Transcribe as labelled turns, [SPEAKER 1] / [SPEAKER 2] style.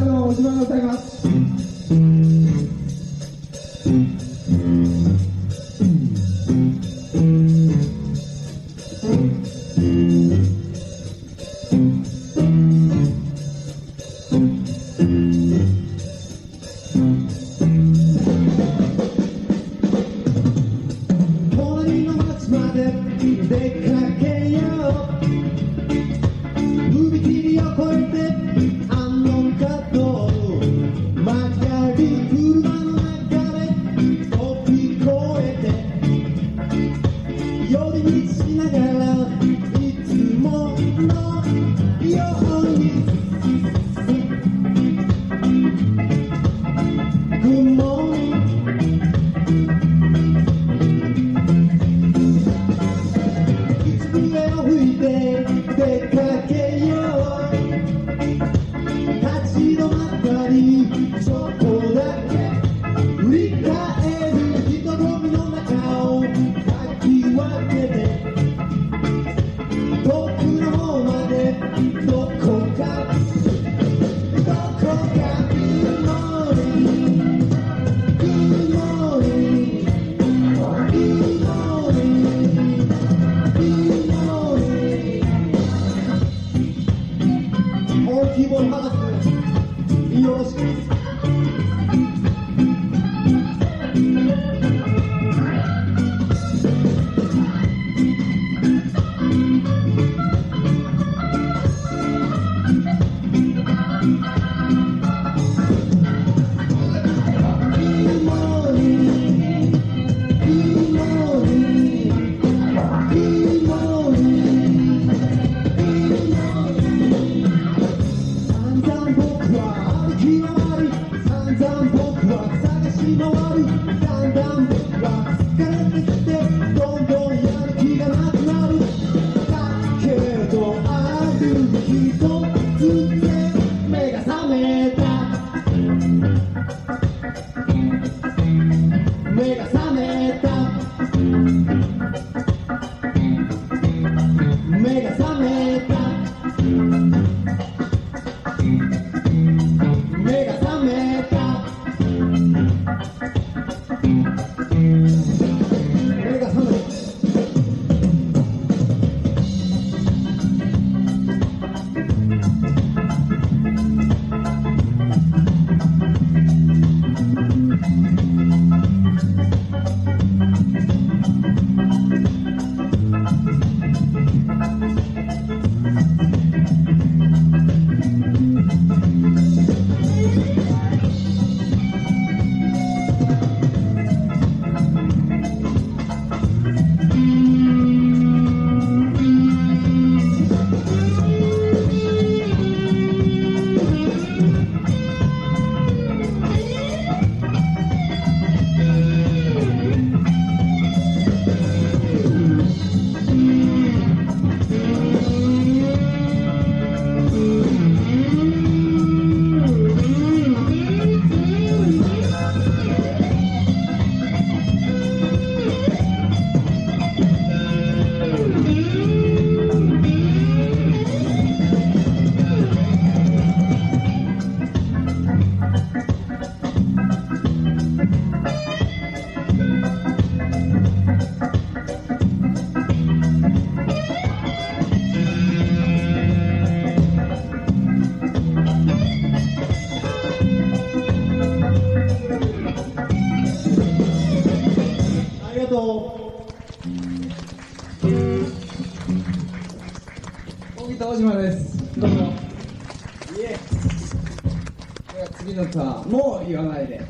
[SPEAKER 1] かのお芝で歌います。They 出かけよ。う立ち止まったりちょっとだけ振り返る人混みの中をかき分けて遠くの方までどこか
[SPEAKER 2] 島です。どうも。いえ。では次のターンもう言わないで。